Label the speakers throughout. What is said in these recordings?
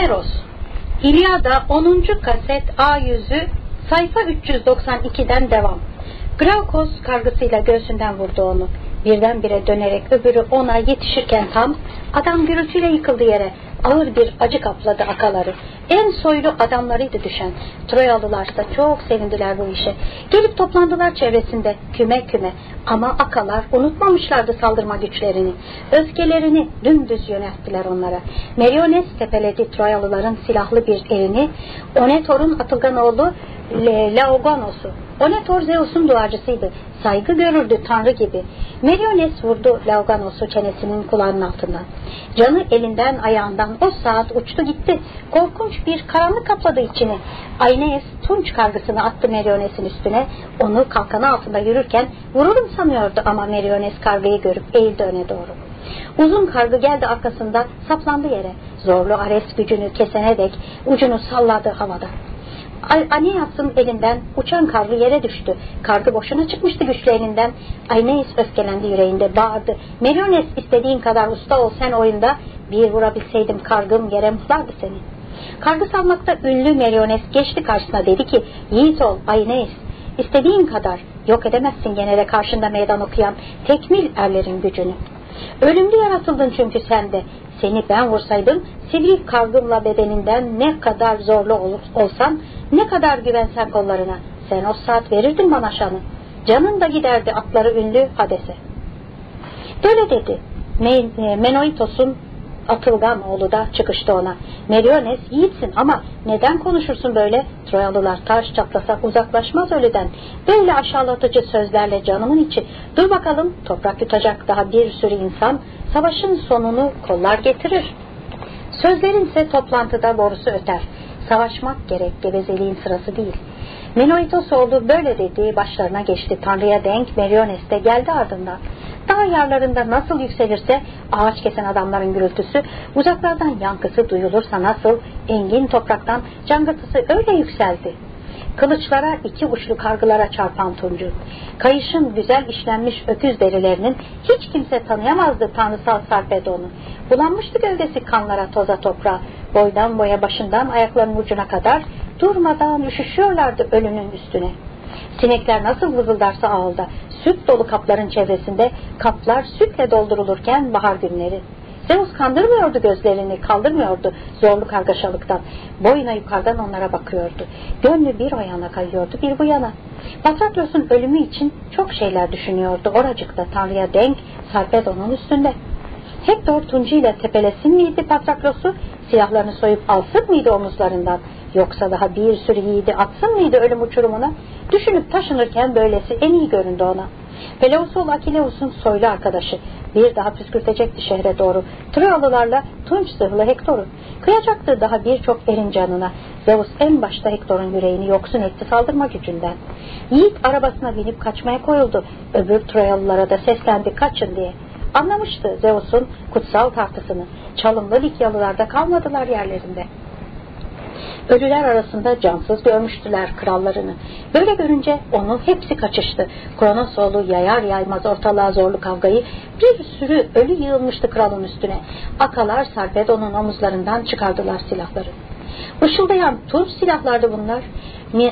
Speaker 1: Homeros İlyada 10. kaset A yüzü sayfa 392'den devam. Graukos kargısıyla göğsünden vurdu onu. Birdenbire dönerek öbürü ona yetişirken tam adam gürültüyle yıkıldı yere. Ağır bir acı kapladı akaları. En soylu adamlarıydı düşen. Troyalılarsa çok sevindiler bu işe. Gelip toplandılar çevresinde küme küme. Ama akalar unutmamışlardı saldırma güçlerini. Öfkelerini dümdüz yönelttiler onlara. Meriones tepeledi Troyalıların silahlı bir elini. Onetor'un atılgan oğlu Laogonos'u. Onetor Zeus'un duacısıydı. Saygı görürdü tanrı gibi. Meriones vurdu Laogonos'u çenesinin kulağının altından. Canı elinden ayağından o saat uçtu gitti. Korkunç bir karanlık kapladı içini. Aeneas tunç kargısını attı Meriones'in üstüne. Onu kalkanı altında yürürken vururum sanıyordu ama Meriones kargayı görüp eğildi öne doğru. Uzun kargı geldi arkasında saplandı yere. Zorlu Ares gücünü kesene dek ucunu salladı havada. Aeneas'ın elinden uçan kargı yere düştü. Kargı boşuna çıkmıştı güçlü elinden. Aeneas öfkelendi yüreğinde bağırdı. Meriones istediğin kadar usta ol sen oyunda. Bir vurabilseydim kargım yere mıhlardı seni. Kargı salmakta ünlü Meriones geçti karşısına dedi ki yiğit ol Aeneas. İstediğin kadar yok edemezsin gene de karşında meydan okuyan tekmil erlerin gücünü. Ölümlü yaratıldın çünkü sen de. Seni ben vursaydım sivri kargımla bedeninden ne kadar zorlu ol, olsan, ne kadar güvensen kollarına, sen o saat verirdin bana şanı. Canın da giderdi atları ünlü Hades'e. Böyle dedi. E, Menoitos'un Atılgan oğlu da çıkıştı ona. Meriones yiğitsin ama neden konuşursun böyle? Troyalılar taş çatlasak uzaklaşmaz ölüden. Böyle aşağılatıcı sözlerle canımın içi. Dur bakalım toprak yutacak daha bir sürü insan savaşın sonunu kollar getirir. Sözlerin ise toplantıda borusu öter. Savaşmak gerek gevezeliğin sırası değil. Menoitos oldu böyle dediği başlarına geçti. Tanrı'ya denk Meriones de geldi ardından. Dağ yarlarında nasıl yükselirse ağaç kesen adamların gürültüsü, uzaklardan yankısı duyulursa nasıl engin topraktan cangırtısı öyle yükseldi. Kılıçlara iki uçlu kargılara çarpan tuncu. Kayışın güzel işlenmiş öküz derilerinin hiç kimse tanıyamazdı tanrısal sarpedonu. Bulanmıştı gövdesi kanlara toza toprağa. Boydan boya başından ayaklarının ucuna kadar durmadan üşüşüyorlardı ölünün üstüne. Sinekler nasıl vızıldarsa ağılda, süt dolu kapların çevresinde kaplar sütle doldurulurken bahar günleri. Zeus kandırmıyordu gözlerini, kaldırmıyordu zorlu kargaşalıktan. Boyuna yukarıdan onlara bakıyordu. Gönlü bir o yana kayıyordu, bir bu yana. Patraklos'un ölümü için çok şeyler düşünüyordu. Oracıkta Tanrı'ya denk Sarpedon'un üstünde. Hector Tunci ile tepelesin miydi Patraklos'u? Silahlarını soyup alsın mıydı omuzlarından? Yoksa daha bir sürü yiğidi atsın mıydı ölüm uçurumuna? Düşünüp taşınırken böylesi en iyi göründü ona. Peleusol Akileus'un soylu arkadaşı. Bir daha püskürtecekti şehre doğru. Troyalılarla tunç zırhlı Hektor'u. Kıyacaktı daha birçok erin canına. Zeus en başta Hektor'un yüreğini yoksun etti saldırma gücünden. Yiğit arabasına binip kaçmaya koyuldu. Öbür Troyalılara da seslendi kaçın diye. Anlamıştı Zeus'un kutsal tartısını. Çalımlı Likyalılarda kalmadılar yerlerinde. Ölüler arasında cansız görmüştüler krallarını. Böyle görünce onu hepsi kaçıştı. Kronos oğlu yayar yaymaz ortalığa zorlu kavgayı bir sürü ölü yığılmıştı kralın üstüne. Akalar Sarpedon'un omuzlarından çıkardılar silahları. Işıldayan tuz silahlardı bunlar.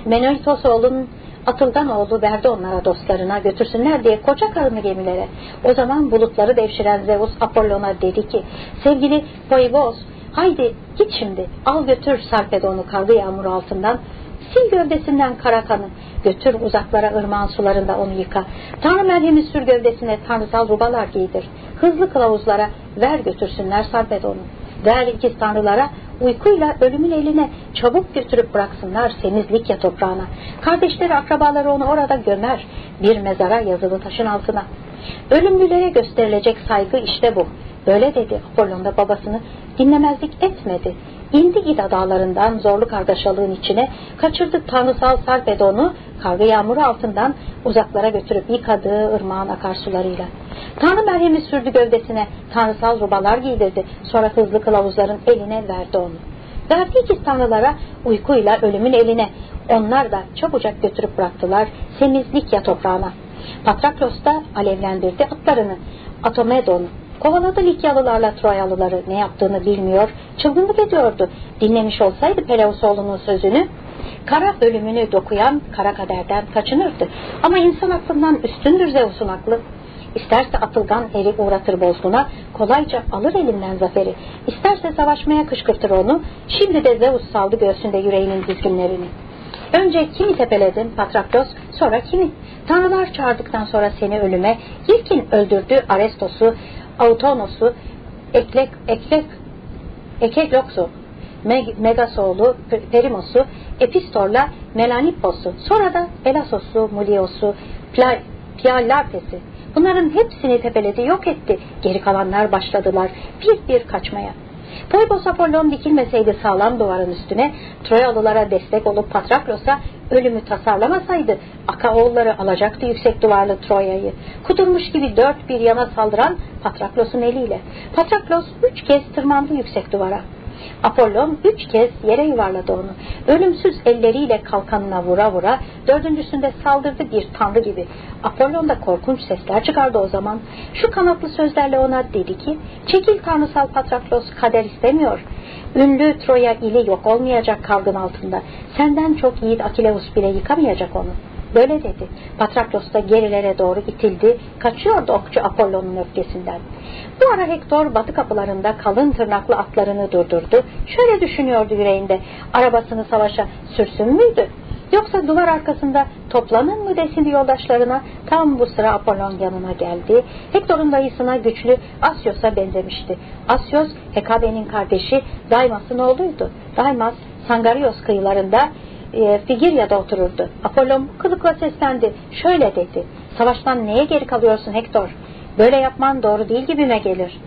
Speaker 1: Menaitos oğlunun Atıldan oğlu verdi onlara dostlarına götürsünler diye koca karını gemilere. O zaman bulutları devşiren Zeus Apollon'a dedi ki sevgili Poivos Haydi git şimdi al götür Sarpedon'u karlı yağmur altından. Sil gövdesinden kara kanı götür uzaklara ırmağın sularında onu yıka. Tanrı merhemi sür gövdesine tanrısal rubalar giydir. Hızlı kılavuzlara ver götürsünler Sarpedon'u ver ikiz tanrılara uykuyla ölümün eline çabuk götürüp bıraksınlar semizlik ya toprağına. Kardeşleri akrabaları onu orada gömer bir mezara yazılı taşın altına. Ölümlülere gösterilecek saygı işte bu Böyle dedi Apollon da babasını dinlemezlik etmedi. İndi İda dağlarından zorlu kargaşalığın içine kaçırdı tanrısal Sarpedon'u kargı yağmuru altından uzaklara götürüp yıkadığı ırmağın akarsularıyla. Tanrı merhemi sürdü gövdesine tanrısal rubalar giydirdi sonra hızlı kılavuzların eline verdi onu. Verdi ikiz tanrılara uykuyla ölümün eline onlar da çabucak götürüp bıraktılar semizlik ya toprağına. Patraklos da alevlendirdi atlarını Atomedon Kovaladı Likyalılarla Troyalıları ne yaptığını bilmiyor, çılgınlık ediyordu. Dinlemiş olsaydı Peleusoğlu'nun sözünü, kara ölümünü dokuyan kara kaderden kaçınırdı. Ama insan aklından üstündür Zeus'un aklı. İsterse atılgan eri uğratır bozguna, kolayca alır elinden zaferi. İsterse savaşmaya kışkırtır onu, şimdi de Zeus saldı göğsünde yüreğinin dizginlerini. Önce kimi tepeledin Patraklos, sonra kimi? Tanrılar çağırdıktan sonra seni ölüme, ilkin öldürdü Arestos'u, Autonos'u, Eklek, Eklek, Ekegloksu, Meg, Megasoğlu, Perimos'u, Epistor'la Melanippos'u, sonra da Elasos'u, Mulios'u, Piallarpes'i. Bunların hepsini tepeledi, yok etti. Geri kalanlar başladılar bir bir kaçmaya. Poybos Apollon dikilmeseydi sağlam duvarın üstüne, Troyalılara destek olup Patraklos'a ölümü tasarlamasaydı, Akaoğulları alacaktı yüksek duvarlı Troya'yı. Kudurmuş gibi dört bir yana saldıran Patraklos'un eliyle. Patraklos üç kez tırmandı yüksek duvara. Apollon üç kez yere yuvarladı onu. Ölümsüz elleriyle kalkanına vura vura dördüncüsünde saldırdı bir tanrı gibi. Apollon da korkunç sesler çıkardı o zaman. Şu kanatlı sözlerle ona dedi ki çekil tanrısal Patraklos kader istemiyor. Ünlü Troya ili yok olmayacak kavgın altında. Senden çok yiğit Akileus bile yıkamayacak onu. Böyle dedi. Patraklos da gerilere doğru itildi. Kaçıyordu okçu Apollon'un öfkesinden. Bu ara Hektor batı kapılarında kalın tırnaklı atlarını durdurdu. Şöyle düşünüyordu yüreğinde. Arabasını savaşa sürsün müydü? Yoksa duvar arkasında toplanın mı desindi yoldaşlarına tam bu sıra Apollon yanına geldi. Hektor'un dayısına güçlü Asyos'a benzemişti. Asyos Hekabe'nin kardeşi Daimas'ın oğluydu. Daimas Sangarios kıyılarında e, Figirya'da otururdu. Apollon kılıkla seslendi. Şöyle dedi. Savaştan neye geri kalıyorsun Hektor? Böyle yapman doğru değil gibime gelir.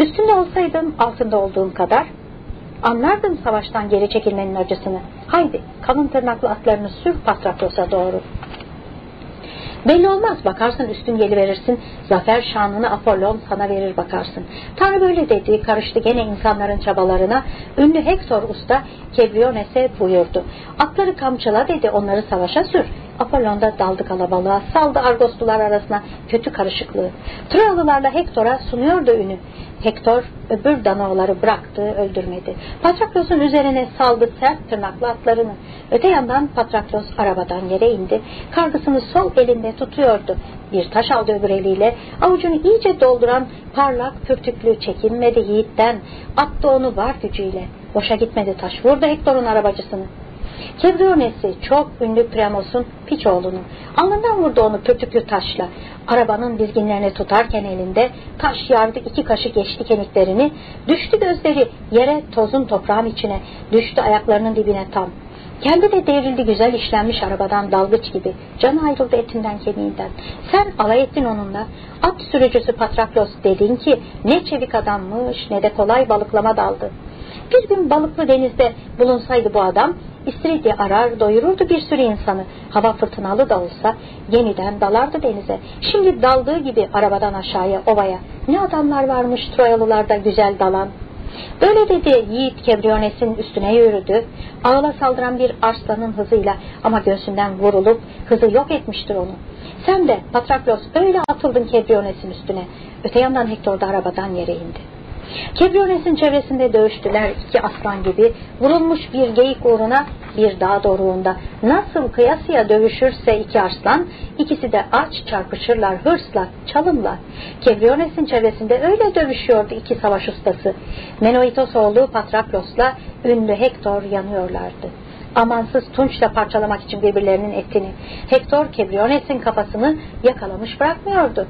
Speaker 1: Üstünde olsaydım altında olduğum kadar anlardım savaştan geri çekilmenin acısını. Haydi kalın tırnaklı atlarını sür Patraklos'a doğru. Belli olmaz bakarsın üstün verirsin, zafer şanını Apollon sana verir bakarsın. Tanrı böyle dedi karıştı gene insanların çabalarına ünlü Hektor usta Kebriones'e buyurdu. Atları kamçıla dedi onları savaşa sür. Apollon da daldı kalabalığa, saldı Argoslular arasına kötü karışıklığı. Troyalılarla Hektor'a sunuyordu ünü. Hektor öbür Danaoları bıraktı, öldürmedi. Patraklos'un üzerine saldı sert tırnaklı atlarını. Öte yandan Patraklos arabadan yere indi. Kargısını sol elinde tutuyordu. Bir taş aldı öbür eliyle. Avucunu iyice dolduran parlak pürtüklü çekinmedi yiğitten. Attı onu var gücüyle. Boşa gitmedi taş. Vurdu Hektor'un arabacısını. Kevrionesi çok ünlü Premos'un piç oğlunu. Alnından vurdu onu pürtüklü taşla. Arabanın dizginlerini tutarken elinde taş yardı iki kaşı geçti kemiklerini. Düştü gözleri yere tozun toprağın içine. Düştü ayaklarının dibine tam. Kendi de devrildi güzel işlenmiş arabadan dalgıç gibi. Canı ayrıldı etinden kemiğinden. Sen alay ettin onunla. At sürücüsü Patraklos dedin ki ne çevik adammış ne de kolay balıklama daldı. Bir gün balıklı denizde bulunsaydı bu adam İstiridye arar doyururdu bir sürü insanı. Hava fırtınalı da olsa yeniden dalardı denize. Şimdi daldığı gibi arabadan aşağıya ovaya. Ne adamlar varmış Troyalılarda güzel dalan. Böyle dedi Yiğit Kebriones'in üstüne yürüdü. Ağla saldıran bir arslanın hızıyla ama göğsünden vurulup hızı yok etmiştir onu. Sen de Patraklos öyle atıldın Kebriones'in üstüne. Öte yandan Hektor da arabadan yere indi. Kebriones'in çevresinde dövüştüler iki aslan gibi. Vurulmuş bir geyik uğruna bir dağ doruğunda. Nasıl kıyasıya dövüşürse iki aslan, ikisi de aç çarpışırlar hırsla, çalımla. Kebriones'in çevresinde öyle dövüşüyordu iki savaş ustası. Menoitos oğlu Patraklos'la ünlü Hektor yanıyorlardı amansız tunçla parçalamak için birbirlerinin etini. Hektor Kebriones'in kafasını yakalamış bırakmıyordu.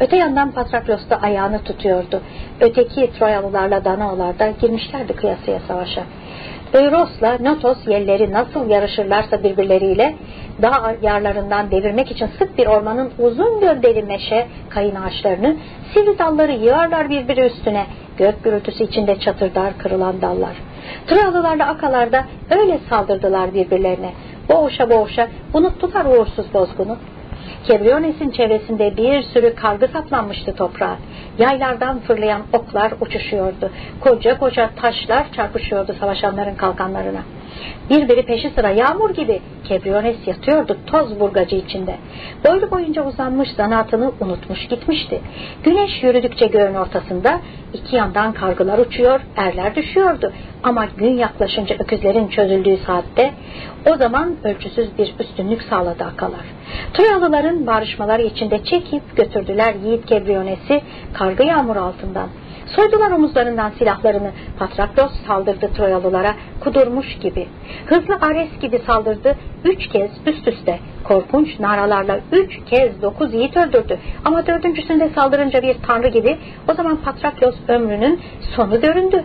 Speaker 1: Öte yandan Patraklos da ayağını tutuyordu. Öteki Troyalılarla Danaolar da girmişlerdi kıyasıya savaşa. Euros'la Notos yelleri nasıl yarışırlarsa birbirleriyle dağ yarlarından devirmek için sık bir ormanın uzun gövdeli meşe kayın ağaçlarını sivri dalları yığarlar birbiri üstüne gök gürültüsü içinde çatırdar kırılan dallar. Troyalılarla Akalar da öyle saldırdılar birbirlerine. Boğuşa boğuşa unuttular uğursuz bozgunu. Kebriones'in çevresinde bir sürü kargı saplanmıştı toprağa. Yaylardan fırlayan oklar uçuşuyordu. Koca koca taşlar çarpışıyordu savaşanların kalkanlarına. Birbiri peşi sıra yağmur gibi Kebriones yatıyordu toz burgacı içinde. Boylu boyunca uzanmış zanaatını unutmuş gitmişti. Güneş yürüdükçe göğün ortasında iki yandan kargılar uçuyor, erler düşüyordu. Ama gün yaklaşınca öküzlerin çözüldüğü saatte o zaman ölçüsüz bir üstünlük sağladı akalar. Troyalıların barışmaları içinde çekip götürdüler Yiğit Kebriones'i kargı yağmur altından. Soydular omuzlarından silahlarını. Patraklos saldırdı Troyalılara kudurmuş gibi. Hızlı Ares gibi saldırdı. Üç kez üst üste korkunç naralarla üç kez dokuz yiğit öldürdü. Ama dördüncüsünde saldırınca bir tanrı gibi o zaman Patraklos ömrünün sonu göründü.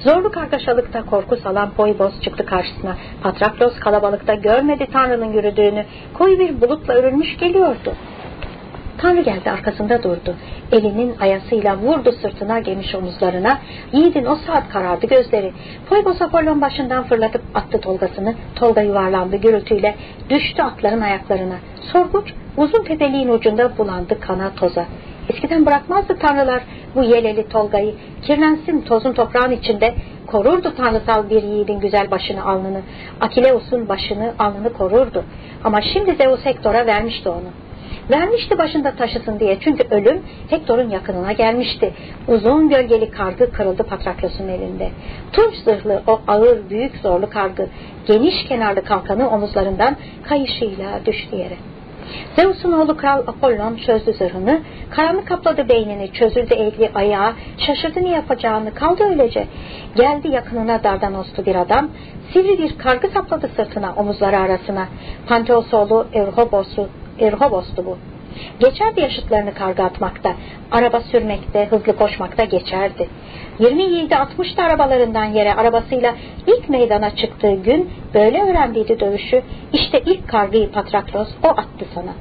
Speaker 1: Zorlu kargaşalıkta korku salan Poybos çıktı karşısına. Patraklos kalabalıkta görmedi Tanrı'nın yürüdüğünü. Koyu bir bulutla örülmüş geliyordu. Tanrı geldi arkasında durdu. Elinin ayasıyla vurdu sırtına geniş omuzlarına. Yiğidin o saat karardı gözleri. Poybos Apollon başından fırlatıp attı tolgasını. Tolga yuvarlandı gürültüyle. Düştü atların ayaklarına. Sorguç uzun tepeliğin ucunda bulandı kana toza. Eskiden bırakmazdı tanrılar bu yeleli Tolga'yı. Kirlensin tozun toprağın içinde korurdu tanrısal bir yiğidin güzel başını alnını. Akileus'un başını alnını korurdu. Ama şimdi Zeus Hektor'a vermişti onu. Vermişti başında taşısın diye çünkü ölüm Hektor'un yakınına gelmişti. Uzun gölgeli kargı kırıldı Patraklos'un elinde. Tunç zırhlı o ağır büyük zorlu kargı geniş kenarlı kalkanı omuzlarından kayışıyla düştü yere. Zeus'un oğlu kral Apollon çözdü zırhını, karanlık kapladı beynini, çözüldü eli ayağı, şaşırdı ne yapacağını, kaldı öylece. Geldi yakınına Dardanoslu bir adam, sivri bir kargı sapladı sırtına, omuzları arasına. Panteos oğlu Erhobos'u Erhobos'tu bu. Geçerdi yaşıtlarını karga atmakta, araba sürmekte, hızlı koşmakta geçerdi. 27 60 arabalarından yere arabasıyla ilk meydana çıktığı gün böyle öğrendiydi dövüşü. İşte ilk kargıyı Patraklos o attı sana.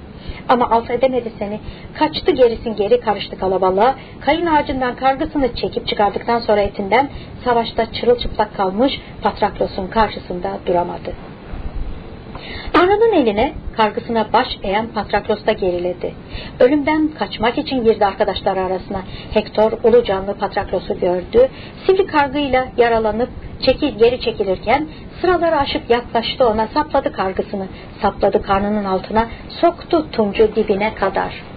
Speaker 1: Ama alt edemedi seni. Kaçtı gerisin geri karıştı kalabalığa. Kayın ağacından kargısını çekip çıkardıktan sonra etinden savaşta çırılçıplak kalmış Patraklos'un karşısında duramadı. Tanrı'nın eline kargısına baş eğen Patraklos da geriledi. Ölümden kaçmak için girdi arkadaşları arasına. Hektor ulu canlı Patraklos'u gördü. Sivri kargıyla yaralanıp çekil, geri çekilirken sıraları aşıp yaklaştı ona sapladı kargısını. Sapladı karnının altına soktu tuncu dibine kadar.''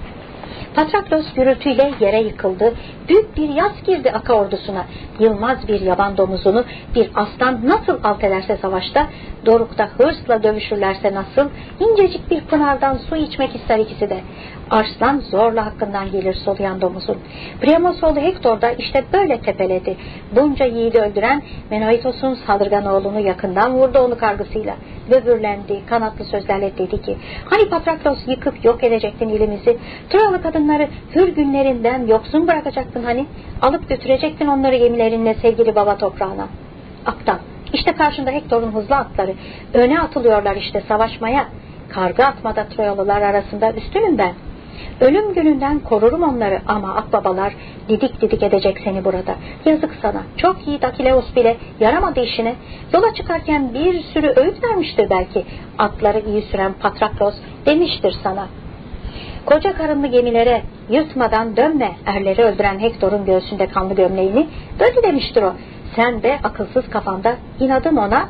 Speaker 1: Patraklos gürültüyle yere yıkıldı. Büyük bir yaz girdi Aka ordusuna. Yılmaz bir yaban domuzunu bir aslan nasıl alt ederse savaşta, dorukta hırsla dövüşürlerse nasıl, incecik bir pınardan su içmek ister ikisi de. Arslan zorla hakkından gelir soluyan domuzun. Priamos oğlu Hektor da işte böyle tepeledi. Bunca yiğidi öldüren Menoitos'un saldırgan oğlunu yakından vurdu onu kargısıyla. Böbürlendi, kanatlı sözlerle dedi ki, hani Patraklos yıkıp yok edecektin ilimizi, Troyalı kadınları hür günlerinden yoksun bırakacaktın hani, alıp götürecektin onları gemilerinle sevgili baba toprağına. Aptal, işte karşında Hektor'un hızlı atları, öne atılıyorlar işte savaşmaya, karga atmada Troyalılar arasında üstünüm ben.'' Ölüm gününden korurum onları ama akbabalar didik didik edecek seni burada. Yazık sana. Çok iyi Dakileus bile yaramadı işine. Yola çıkarken bir sürü öğüt vermiştir belki. Atları iyi süren Patraklos demiştir sana. Koca karınlı gemilere yırtmadan dönme erleri öldüren Hektor'un göğsünde kanlı gömleğini böyle demiştir o. Sen de akılsız kafanda inadın ona.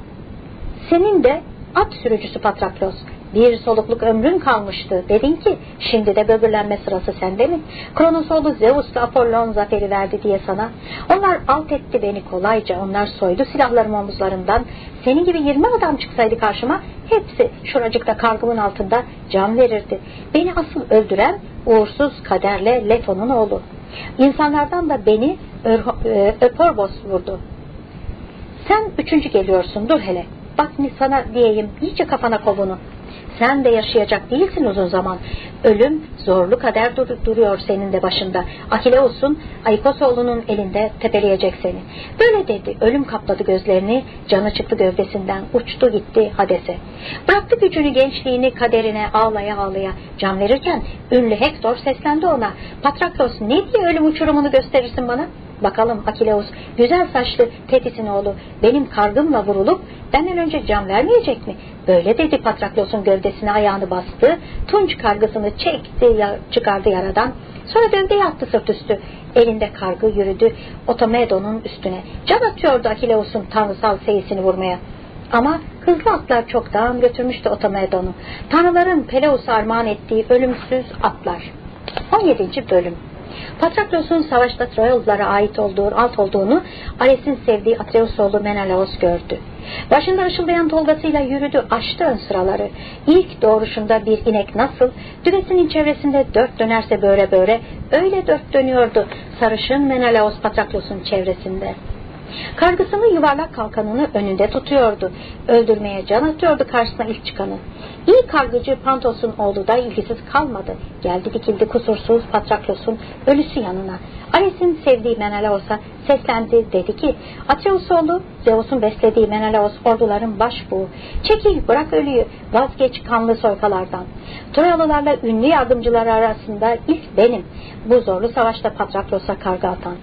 Speaker 1: Senin de at sürücüsü Patraklos bir solukluk ömrün kalmıştı. Dedin ki şimdi de böbürlenme sırası sende mi? Kronos oğlu Zeus'la Apollon zaferi verdi diye sana. Onlar alt etti beni kolayca. Onlar soydu silahlarımı omuzlarından. Senin gibi yirmi adam çıksaydı karşıma hepsi şuracıkta kargımın altında can verirdi. Beni asıl öldüren uğursuz kaderle Leto'nun oğlu. İnsanlardan da beni e, Öporbos vurdu. Sen üçüncü geliyorsun dur hele. Bak sana diyeyim iyice kafana kovunu. Sen de yaşayacak değilsin uzun zaman. Ölüm zorlu kader dur duruyor senin de başında. Akileus'un Aykosoğlu'nun elinde tepeleyecek seni. Böyle dedi. Ölüm kapladı gözlerini. Canı çıktı gövdesinden. Uçtu gitti Hades'e. Bıraktı gücünü gençliğini kaderine ağlaya ağlaya can verirken ünlü Hektor seslendi ona. Patraklos ne diye ölüm uçurumunu gösterirsin bana? Bakalım Akileus güzel saçlı Tetis'in oğlu benim kargımla vurulup benden önce can vermeyecek mi? Böyle dedi Patraklos'un gövdesine ayağını bastı. Tunç kargısını çekti çıkardı yaradan. Sonra gövdeye attı sırt üstü. Elinde kargı yürüdü Otomedon'un üstüne. Can atıyordu Akileus'un tanrısal seyisini vurmaya. Ama hızlı atlar çoktan götürmüştü Otomedon'u. Tanrıların Peleus'a armağan ettiği ölümsüz atlar. 17. Bölüm Patraklos'un savaşta Troyalılara ait olduğu, alt olduğunu Ares'in sevdiği Atreus Menelaos gördü. Başında ışıldayan tolgasıyla yürüdü, açtı ön sıraları. İlk doğruşunda bir inek nasıl, düvesinin çevresinde dört dönerse böyle böyle, öyle dört dönüyordu sarışın Menelaos Patraklos'un çevresinde. Kargısını yuvarlak kalkanını önünde tutuyordu. Öldürmeye can atıyordu karşısına ilk çıkanı. İyi kargıcı Pantos'un oğlu da ilgisiz kalmadı. Geldi dikildi kusursuz Patraklos'un ölüsü yanına. Ares'in sevdiği Menelaos'a seslendi dedi ki Atreus oğlu Zeus'un beslediği Menelaos orduların başbuğu. Çekil bırak ölüyü vazgeç kanlı soykalardan. Troyalılarla ünlü yardımcılar arasında ilk benim. Bu zorlu savaşta Patraklos'a karga atan.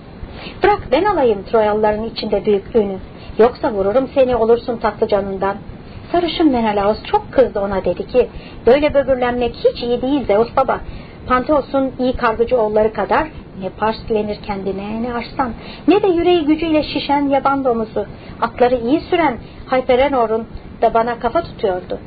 Speaker 1: Bırak ben alayım Troyalıların içinde büyük ünü. Yoksa vururum seni olursun tatlı canından. Sarışın Menelaos çok kızdı ona dedi ki böyle böbürlenmek hiç iyi değil Zeus baba. Panteos'un iyi kargıcı oğulları kadar ne Pars güvenir kendine ne Arslan ne de yüreği gücüyle şişen yaban domuzu. Atları iyi süren Hyperenor'un da bana kafa tutuyordu.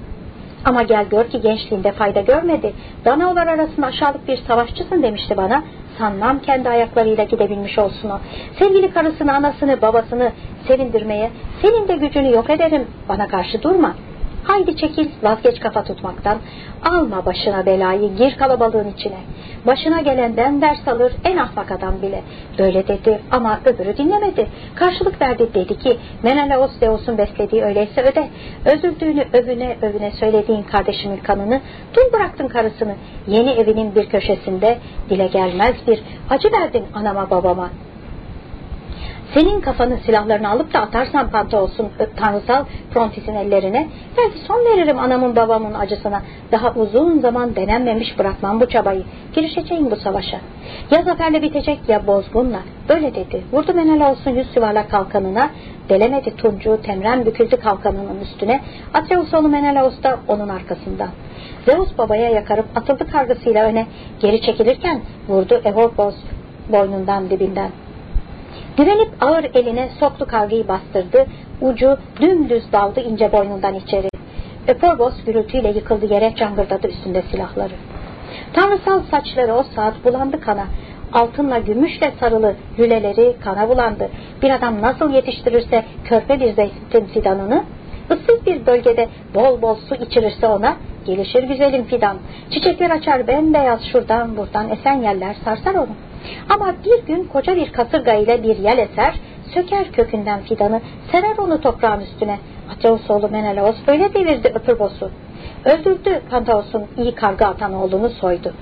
Speaker 1: Ama gel gör ki gençliğinde fayda görmedi. Danaolar arasında aşağılık bir savaşçısın demişti bana. Sanmam kendi ayaklarıyla gidebilmiş olsun o. Sevgili karısını, anasını, babasını sevindirmeye senin de gücünü yok ederim. Bana karşı durma. Haydi çekil vazgeç kafa tutmaktan. Alma başına belayı gir kalabalığın içine. Başına gelenden ders alır en ahmak adam bile. Böyle dedi ama öbürü dinlemedi. Karşılık verdi dedi ki Menelaos Zeus'un beslediği öyleyse öde. Özürdüğünü övüne övüne söylediğin kardeşimin kanını dul bıraktın karısını. Yeni evinin bir köşesinde dile gelmez bir acı verdin anama babama. Senin kafanın silahlarını alıp da atarsan panta olsun tanrısal Frontis'in ellerine belki son veririm anamın babamın acısına. Daha uzun zaman denenmemiş bırakmam bu çabayı. Girişeceğim bu savaşa. Ya zaferle bitecek ya bozgunla. Böyle dedi. Vurdu olsun yüz yuvarlak kalkanına. Delemedi Tuncu temren büküldü kalkanının üstüne. Atreus oğlu Menelaos da onun arkasından. Zeus babaya yakarıp atıldı kargısıyla öne. Geri çekilirken vurdu Evorbos boynundan dibinden. Direnip ağır eline soktu kavgayı bastırdı, ucu dümdüz daldı ince boynundan içeri. Öporbos gürültüyle yıkıldı yere cangırdadı üstünde silahları. Tanrısal saçları o saat bulandı kana, altınla gümüşle sarılı lüleleri kana bulandı. Bir adam nasıl yetiştirirse körpe bir zeytin fidanını, ıssız bir bölgede bol bol su içirirse ona, gelişir güzelim fidan. Çiçekler açar bembeyaz şuradan buradan esen yerler sarsar onu. Ama bir gün koca bir kasırga ile bir yel eser, söker kökünden fidanı, serer onu toprağın üstüne. Atreus oğlu Menelaos öyle devirdi Öpürbos'u. Öldürdü Pantaos'un iyi karga atan oğlunu soydu.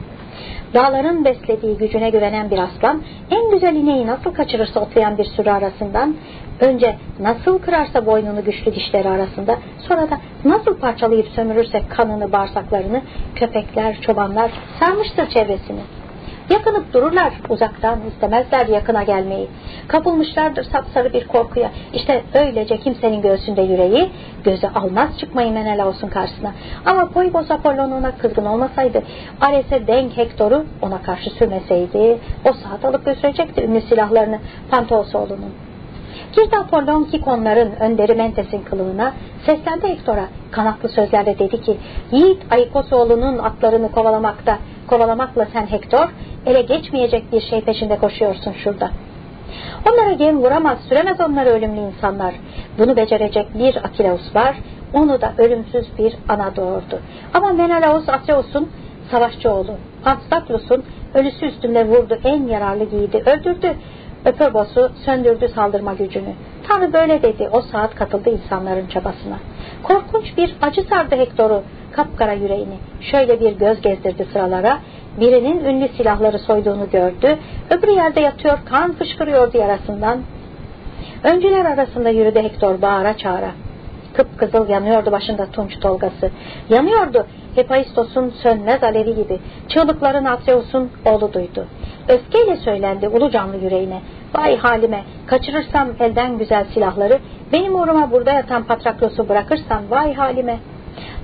Speaker 1: Dağların beslediği gücüne güvenen bir aslan, en güzel ineği nasıl kaçırırsa otlayan bir sürü arasından, önce nasıl kırarsa boynunu güçlü dişleri arasında, sonra da nasıl parçalayıp sömürürse kanını, bağırsaklarını, köpekler, çobanlar sarmıştır çevresini. Yakınıp dururlar uzaktan istemezler yakına gelmeyi. Kapılmışlardır sapsarı bir korkuya. İşte öylece kimsenin göğsünde yüreği göze almaz çıkmayı menela olsun karşısına. Ama Poybos Apollon kızgın olmasaydı Ares'e denk Hektor'u ona karşı sürmeseydi o saat alıp götürecekti ünlü silahlarını Pantos oğlunun. Girdi Apollon Kikonların önderi Mentes'in kılığına seslendi Hektor'a kanatlı sözlerle dedi ki Yiğit Ayikos oğlunun atlarını kovalamakta kovalamakla sen Hektor ele geçmeyecek bir şey peşinde koşuyorsun şurada. Onlara gem vuramaz, süremez onları ölümlü insanlar. Bunu becerecek bir Akileus var, onu da ölümsüz bir ana doğurdu. Ama Menelaus Atreus'un savaşçı oğlu, Anstatlus'un ölüsü üstünde vurdu, en yararlı giydi, öldürdü. Öpöbos'u söndürdü saldırma gücünü. Tanrı böyle dedi, o saat katıldı insanların çabasına. Korkunç bir acı sardı Hektor'u, kapkara yüreğini. Şöyle bir göz gezdirdi sıralara, birinin ünlü silahları soyduğunu gördü, öbür yerde yatıyor kan fışkırıyordu yarasından. Öncüler arasında yürüdü Hektor bağıra çağıra. Kıpkızıl yanıyordu başında tunç tolgası. Yanıyordu Hepaistos'un sönmez alevi gibi. Çığlıkların Atreus'un oğlu duydu. Öfkeyle söylendi ulu canlı yüreğine. Vay halime kaçırırsam elden güzel silahları benim uğruma burada yatan Patraklos'u bırakırsam vay halime.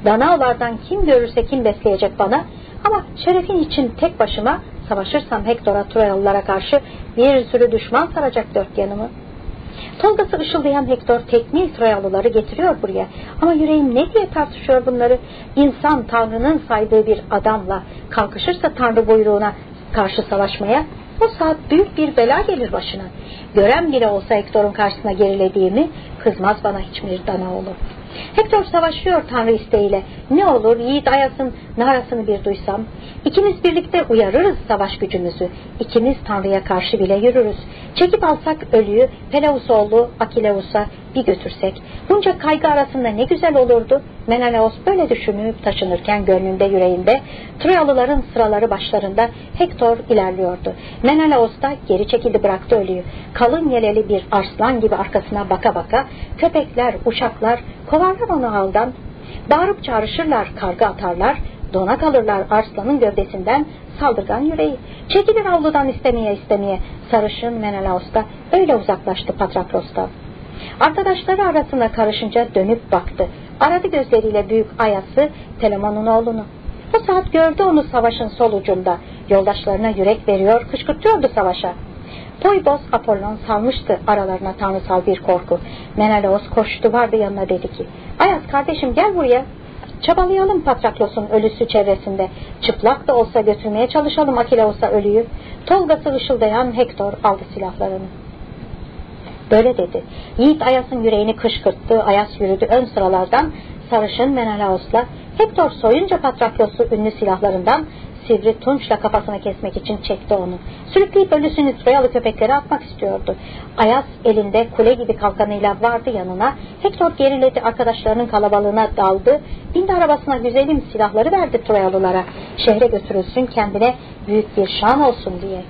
Speaker 1: Danaolardan kim görürse kim besleyecek bana ama şerefin için tek başıma savaşırsam Hektor'a Troyalılara karşı bir sürü düşman saracak dört yanımı. Tolgası ışıldayan Hektor tekmil Troyalıları getiriyor buraya. Ama yüreğim ne diye tartışıyor bunları? İnsan Tanrı'nın saydığı bir adamla kalkışırsa Tanrı buyruğuna karşı savaşmaya o saat büyük bir bela gelir başına. Gören biri olsa Hektor'un karşısına gerilediğimi kızmaz bana hiçbir Danaoğlu. Hektor savaşıyor Tanrı isteğiyle. Ne olur Yiğit Ayas'ın narasını bir duysam. İkimiz birlikte uyarırız savaş gücümüzü. İkimiz Tanrı'ya karşı bile yürürüz. Çekip alsak ölüyü Peleusoğlu Akileus'a bir götürsek. Bunca kaygı arasında ne güzel olurdu. Menelaos böyle düşünüp taşınırken gönlünde yüreğinde Troyalıların sıraları başlarında Hektor ilerliyordu. Menelaos da geri çekildi bıraktı ölüyü. Kalın yeleli bir arslan gibi arkasına baka baka köpekler, uşaklar kovarlar onu haldan. Bağırıp çağrışırlar, karga atarlar, dona kalırlar arslanın gövdesinden saldırgan yüreği. Çekilir avludan istemeye istemeye sarışın Menelaos da öyle uzaklaştı Patraklos'tan. Arkadaşları arasına karışınca dönüp baktı. Aradı gözleriyle büyük ayası Telemon'un oğlunu. O saat gördü onu savaşın sol ucunda. Yoldaşlarına yürek veriyor, kışkırtıyordu savaşa. Poybos Apollon salmıştı aralarına tanrısal bir korku. Menelaos koştu vardı yanına dedi ki, Ayas kardeşim gel buraya. Çabalayalım Patraklos'un ölüsü çevresinde. Çıplak da olsa götürmeye çalışalım Akileus'a ölüyü. Tolgası ışıldayan Hektor aldı silahlarını. Böyle dedi. Yiğit Ayas'ın yüreğini kışkırttı. Ayas yürüdü ön sıralardan sarışın Menelaos'la. Hektor soyunca Patraklos'u ünlü silahlarından sivri tunçla kafasını kesmek için çekti onu. Sürükleyip ölüsünü Troyalı köpeklere atmak istiyordu. Ayas elinde kule gibi kalkanıyla vardı yanına. Hektor geriledi arkadaşlarının kalabalığına daldı. Bindi arabasına güzelim silahları verdi Troyalılara. Şehre götürülsün kendine büyük bir şan olsun diye.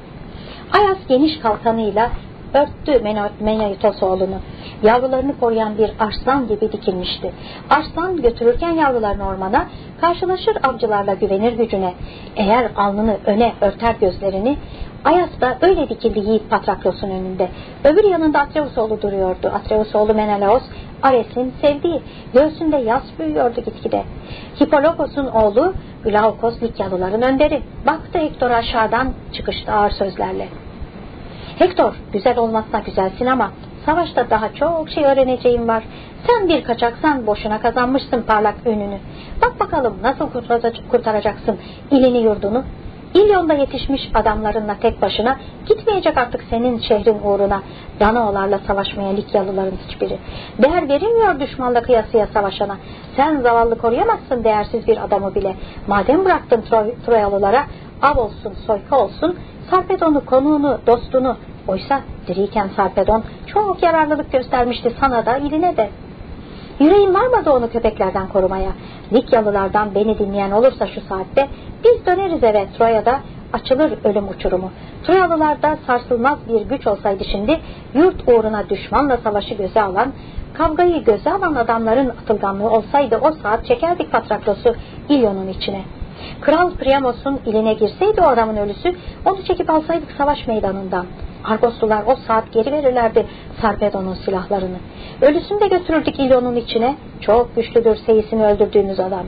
Speaker 1: Ayas geniş kalkanıyla örttü Menaitos oğlunu. Yavrularını koruyan bir arslan gibi dikilmişti. Arslan götürürken yavrularını ormana, karşılaşır avcılarla güvenir gücüne. Eğer alnını öne örter gözlerini, Ayas da öyle dikildi Yiğit Patraklos'un önünde. Öbür yanında Atreus oğlu duruyordu. Atreus oğlu Menelaos, Ares'in sevdiği, göğsünde yas büyüyordu gitgide. Hippolokos'un oğlu Glaukos Likyalıların önderi. Baktı Hektor aşağıdan çıkıştı ağır sözlerle. Hector güzel olmasına güzelsin ama savaşta daha çok şey öğreneceğim var. Sen bir kaçaksan boşuna kazanmışsın parlak ününü. Bak bakalım nasıl kurtaracaksın ilini yurdunu. İlyon'da yetişmiş adamlarınla tek başına gitmeyecek artık senin şehrin uğruna Danaolarla savaşmaya Likyalıların hiçbiri. Değer verilmiyor düşmanla kıyasıya savaşana. Sen zavallı koruyamazsın değersiz bir adamı bile. Madem bıraktın Troy, Troyalılara av olsun, soyka olsun, Sarpedon'u, konuğunu, dostunu, oysa diriyken Sarpedon çok yararlılık göstermişti sana da, iline de. Yüreğin varmadı onu köpeklerden korumaya. Likyalılardan beni dinleyen olursa şu saatte biz döneriz eve Troya'da açılır ölüm uçurumu. Troyalılarda sarsılmaz bir güç olsaydı şimdi yurt uğruna düşmanla savaşı göze alan, kavgayı göze alan adamların atılganlığı olsaydı o saat çekerdik Patraklos'u İlyon'un içine. Kral Priamos'un iline girseydi o adamın ölüsü onu çekip alsaydık savaş meydanından. Argoslular o saat geri verirlerdi Sarpedon'un silahlarını. Ölüsünü de götürürdük İlyon'un içine. Çok güçlüdür seyisini öldürdüğümüz adam.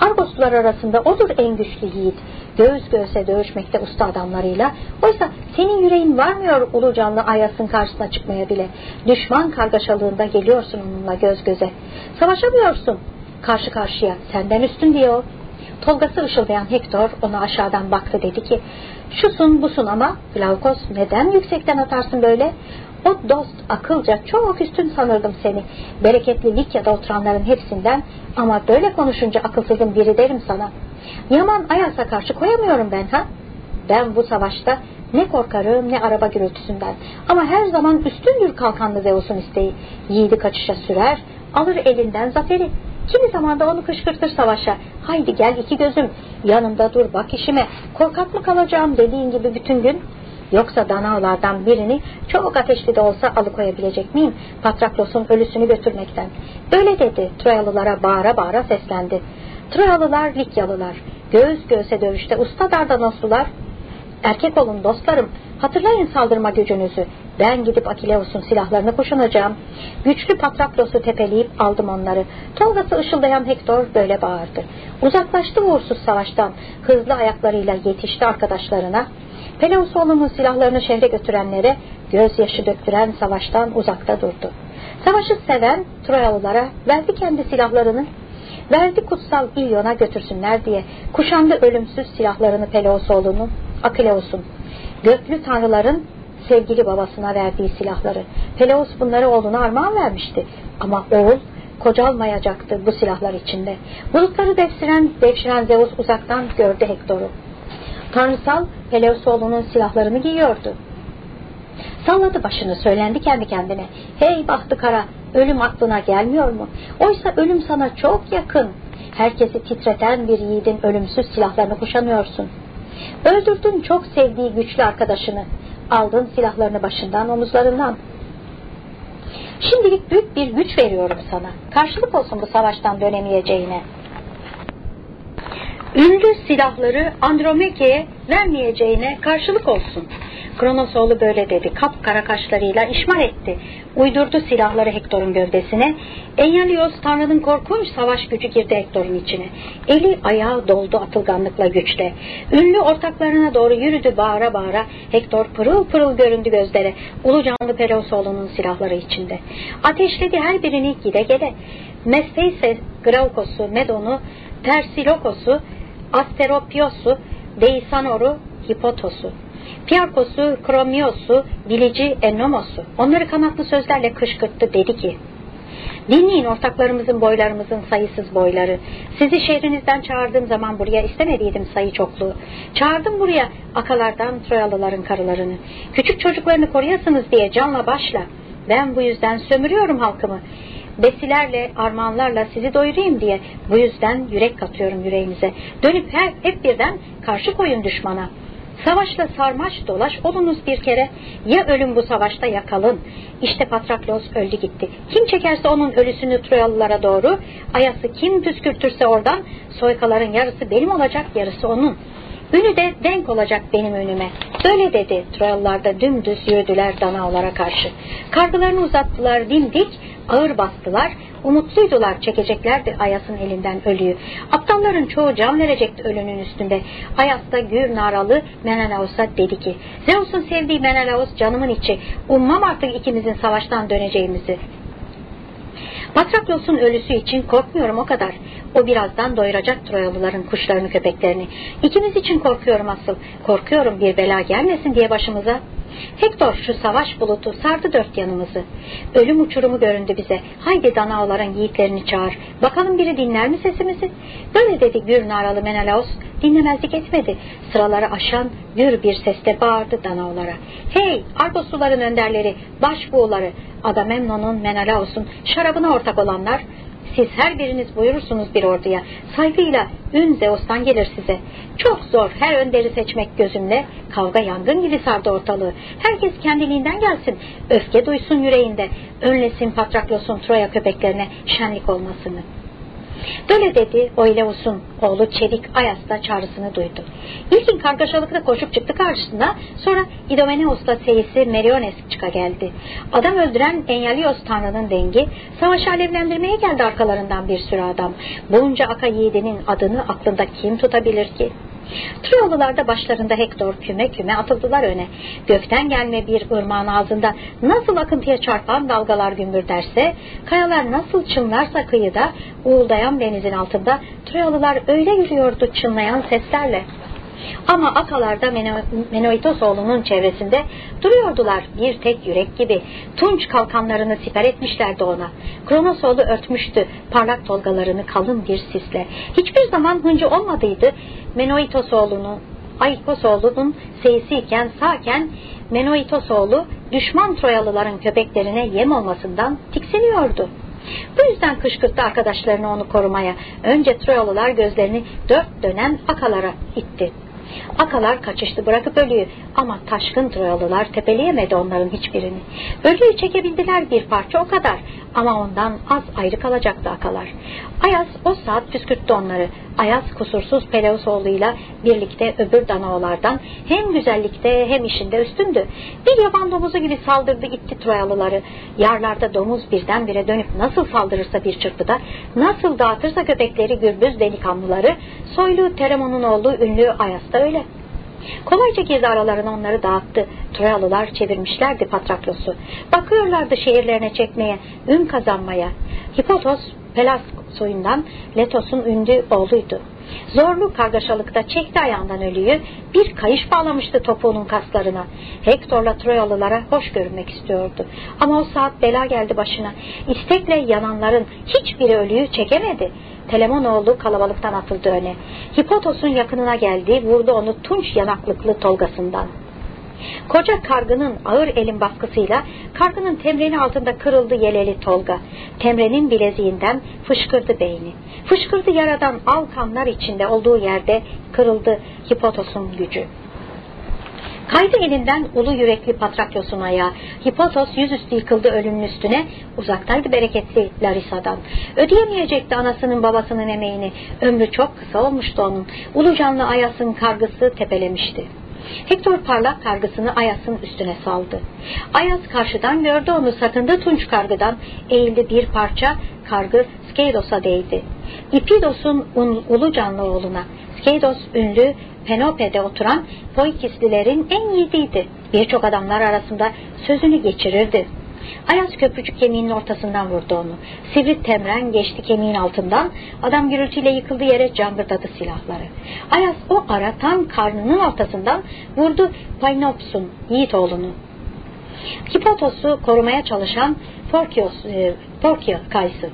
Speaker 1: Argoslular arasında odur en güçlü yiğit. Göğüs göğse dövüşmekte usta adamlarıyla. Oysa senin yüreğin varmıyor ulu canlı Ayas'ın karşısına çıkmaya bile. Düşman kargaşalığında geliyorsun onunla göz göze. Savaşamıyorsun karşı karşıya. Senden üstün diye o. Tolgası ışıldayan Hector ona aşağıdan baktı dedi ki şusun busun ama Glaukos neden yüksekten atarsın böyle? O dost akılca çok üstün sanırdım seni. Bereketli Likya'da oturanların hepsinden ama böyle konuşunca akılsızın biri derim sana. Yaman Ayas'a karşı koyamıyorum ben ha? Ben bu savaşta ne korkarım ne araba gürültüsünden. Ama her zaman üstündür kalkanlı Zeus'un isteği. Yiğidi kaçışa sürer, alır elinden zaferi. Kimi zaman da onu kışkırtır savaşa. Haydi gel iki gözüm, yanımda dur bak işime, korkak mı kalacağım dediğin gibi bütün gün. Yoksa Danaolardan birini çok ateşli de olsa alıkoyabilecek miyim Patraklos'un ölüsünü götürmekten? Öyle dedi Troyalılara bağıra bağıra seslendi. Troyalılar Likyalılar, göğüs göğse dövüşte usta Dardanoslular, erkek olun dostlarım, hatırlayın saldırma gücünüzü, ben gidip Akileus'un silahlarını kuşanacağım. Güçlü Patraklos'u tepeleyip aldım onları. Tolgası ışıldayan Hektor böyle bağırdı. Uzaklaştı uğursuz savaştan. Hızlı ayaklarıyla yetişti arkadaşlarına. Peleusoğlu'nun silahlarını şehre götürenlere gözyaşı döktüren savaştan uzakta durdu. Savaşı seven Troyalılara verdi kendi silahlarını, verdi kutsal İlyon'a götürsünler diye kuşandı ölümsüz silahlarını Peleusoğlu'nun, Akileus'un, göklü tanrıların sevgili babasına verdiği silahları. Peleus bunları oğluna armağan vermişti ama oğul kocalmayacaktı bu silahlar içinde. Bulutları devşiren, devşiren Zeus uzaktan gördü Hektor'u. Tanrısal Peleusoğlu'nun silahlarını giyiyordu. Salladı başını söylendi kendi kendine. Hey bahtı kara ölüm aklına gelmiyor mu? Oysa ölüm sana çok yakın. Herkesi titreten bir yiğidin ölümsüz silahlarını kuşanıyorsun. Öldürdün çok sevdiği güçlü arkadaşını. Aldın silahlarını başından omuzlarından. Şimdilik büyük bir güç veriyorum sana. Karşılık olsun bu savaştan dönemeyeceğine. Ünlü silahları Andromeke'ye vermeyeceğine karşılık olsun. Kronos oğlu böyle dedi. Kapkara kaşlarıyla işmar etti. Uydurdu silahları Hektor'un gövdesine. Enyalios Tanrı'nın korkunç savaş gücü girdi Hektor'un içine. Eli ayağı doldu atılganlıkla güçle. Ünlü ortaklarına doğru yürüdü bağıra bağıra. Hektor pırıl pırıl göründü gözlere. Ulu canlı Peleus oğlunun silahları içinde. Ateşledi her birini gide gele. Mesteyse Graukos'u, Medon'u, Tersilokos'u, Asteropios'u, Deisanor'u, Hipotos'u. Piakos'u, Kromios'u, bilici Ennomos'u onları kanatlı sözlerle kışkırttı dedi ki Dinleyin ortaklarımızın boylarımızın sayısız boyları. Sizi şehrinizden çağırdığım zaman buraya istemediydim sayı çokluğu. Çağırdım buraya akalardan Troyalıların karılarını. Küçük çocuklarını koruyasınız diye canla başla. Ben bu yüzden sömürüyorum halkımı. Besilerle, armağanlarla sizi doyurayım diye bu yüzden yürek katıyorum yüreğinize. Dönüp hep, hep birden karşı koyun düşmana.'' Savaşla sarmaş dolaş olunuz bir kere. Ya ölüm bu savaşta ya kalın. İşte Patraklos öldü gitti. Kim çekerse onun ölüsünü Troyalılara doğru, ayası kim püskürtürse oradan, soykaların yarısı benim olacak, yarısı onun. Ünü de denk olacak benim önüme. Böyle dedi. Troyalılar da dümdüz yürüdüler Danaolara karşı. Kargılarını uzattılar dimdik, ağır bastılar. Umutluydular çekeceklerdi Ayas'ın elinden ölüyü. Aptalların çoğu can verecekti ölünün üstünde. Ayas da gür naralı Menelaos'a dedi ki Zeus'un sevdiği Menelaos canımın içi. Ummam artık ikimizin savaştan döneceğimizi. Patraklos'un ölüsü için korkmuyorum o kadar. O birazdan doyuracak Troyalıların kuşlarını köpeklerini. İkimiz için korkuyorum asıl. Korkuyorum bir bela gelmesin diye başımıza. Hektor şu savaş bulutu sardı dört yanımızı. Ölüm uçurumu göründü bize. Haydi Danaoların yiğitlerini çağır. Bakalım biri dinler mi sesimizi? Böyle dedi gür naralı Menelaos. Dinlemezlik etmedi. Sıraları aşan gür bir sesle bağırdı Danaolara. Hey Argosluların önderleri, başbuğuları, Adamemnon'un Menelaos'un şarabına ortak olanlar siz her biriniz buyurursunuz bir orduya. Saygıyla ün Zeus'tan gelir size. Çok zor her önderi seçmek gözümle. Kavga yangın gibi sardı ortalığı. Herkes kendiliğinden gelsin. Öfke duysun yüreğinde. Önlesin Patraklos'un Troya köpeklerine şenlik olmasını.'' Böyle dedi Oileus'un oğlu Çelik Ayas'ta çağrısını duydu. İlkin kargaşalıkla koşup çıktı karşısına sonra İdomeneus'la seyisi Meriones çıka geldi. Adam öldüren Enyalios tanrının dengi savaşı alevlendirmeye geldi arkalarından bir sürü adam. Bunca Aka yiğidinin adını aklında kim tutabilir ki? Troyalılar da başlarında Hektor küme küme atıldılar öne. Gökten gelme bir ırmağın ağzında nasıl akıntıya çarpan dalgalar gümbür derse, kayalar nasıl çınlarsa kıyıda, uğuldayan denizin altında Troyalılar öyle yürüyordu çınlayan seslerle. Ama akalarda Menoitosoğlu'nun çevresinde duruyordular bir tek yürek gibi. Tunç kalkanlarını siper etmişlerdi ona. Kronosoğlu örtmüştü parlak tolgalarını kalın bir sisle. Hiçbir zaman hıncı olmadıydı Menoitosoğlu'nun Aykosoğlu'nun seyisiyken sağken Menoitosoğlu düşman Troyalıların köpeklerine yem olmasından tiksiniyordu. Bu yüzden kışkırttı arkadaşlarını onu korumaya. Önce Troyalılar gözlerini dört dönem akalara itti. Akalar kaçıştı bırakıp ölüyü ama taşkın Troyalılar tepeleyemedi onların hiçbirini. Ölüyü çekebildiler bir parça o kadar ama ondan az ayrı kalacaktı akalar. Ayas o saat püskürttü onları. Ayas kusursuz Peleusoğlu'yla birlikte öbür Danaolardan hem güzellikte hem işinde üstündü. Bir yaban domuzu gibi saldırdı itti Troyalıları. Yarlarda domuz birdenbire dönüp nasıl saldırırsa bir çırpıda, nasıl dağıtırsa köpekleri gürbüz delikanlıları, soylu Teremon'un olduğu ünlü Ayas da öyle. Kolayca girdi aralarına onları dağıttı. Troyalılar çevirmişlerdi Patraklos'u. Bakıyorlardı şehirlerine çekmeye, ün kazanmaya. Hipotos, Pelas soyundan Letos'un ünlü oğluydu. Zorlu kargaşalıkta çekti ayağından ölüyü, bir kayış bağlamıştı topuğunun kaslarına. Hektor'la Troyalılara hoş görünmek istiyordu. Ama o saat bela geldi başına. İstekle yananların hiçbiri ölüyü çekemedi. Telemonoğlu kalabalıktan atıldı öne. Hipotos'un yakınına geldi, vurdu onu tunç yanaklıklı tolgasından. Koca kargının ağır elin baskısıyla kargının temreni altında kırıldı yeleli Tolga. Temrenin bileziğinden fışkırdı beyni. Fışkırdı yaradan al kanlar içinde olduğu yerde kırıldı Hipotos'un gücü. Kaydı elinden ulu yürekli Patrakyos'un ayağı. Hipotos yüzüstü yıkıldı ölünün üstüne. Uzaktaydı bereketli Larissa'dan. Ödeyemeyecekti anasının babasının emeğini. Ömrü çok kısa olmuştu onun. Ulu canlı Ayas'ın kargısı tepelemişti. Hector parlak kargısını Ayas'ın üstüne saldı. Ayas karşıdan gördü onu sakındı tunç kargıdan eğildi bir parça kargı Skeidos'a değdi. İpidos'un ulu canlı oğluna Skeidos ünlü Penope'de oturan Poikislilerin en yiğidiydi. Birçok adamlar arasında sözünü geçirirdi. Ayaz köprücük kemiğinin ortasından vurdu onu. Sivri temren geçti kemiğin altından. Adam gürültüyle yıkıldı yere cangırdadı silahları. Ayaz o ara tam karnının ortasından vurdu Painops'un yiğit oğlunu. Hipotos'u korumaya çalışan Porkios, e, Porkio kayısı.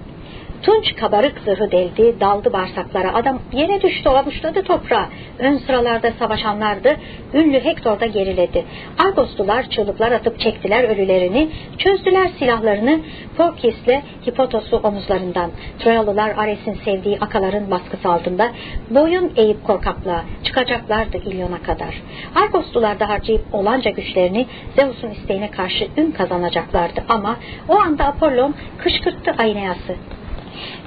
Speaker 1: Tunç kabarık zırhı deldi, daldı bağırsaklara. Adam yere düştü, avuçladı toprağa. Ön sıralarda savaşanlardı. Ünlü Hektor da geriledi. Argoslular çığlıklar atıp çektiler ölülerini. Çözdüler silahlarını. Porkis'le Hipotos'u omuzlarından. Troyalılar Ares'in sevdiği akaların baskısı altında. Boyun eğip korkaklığa çıkacaklardı İlyon'a kadar. Argoslular da harcayıp olanca güçlerini Zeus'un isteğine karşı ün kazanacaklardı. Ama o anda Apollon kışkırttı Aineas'ı.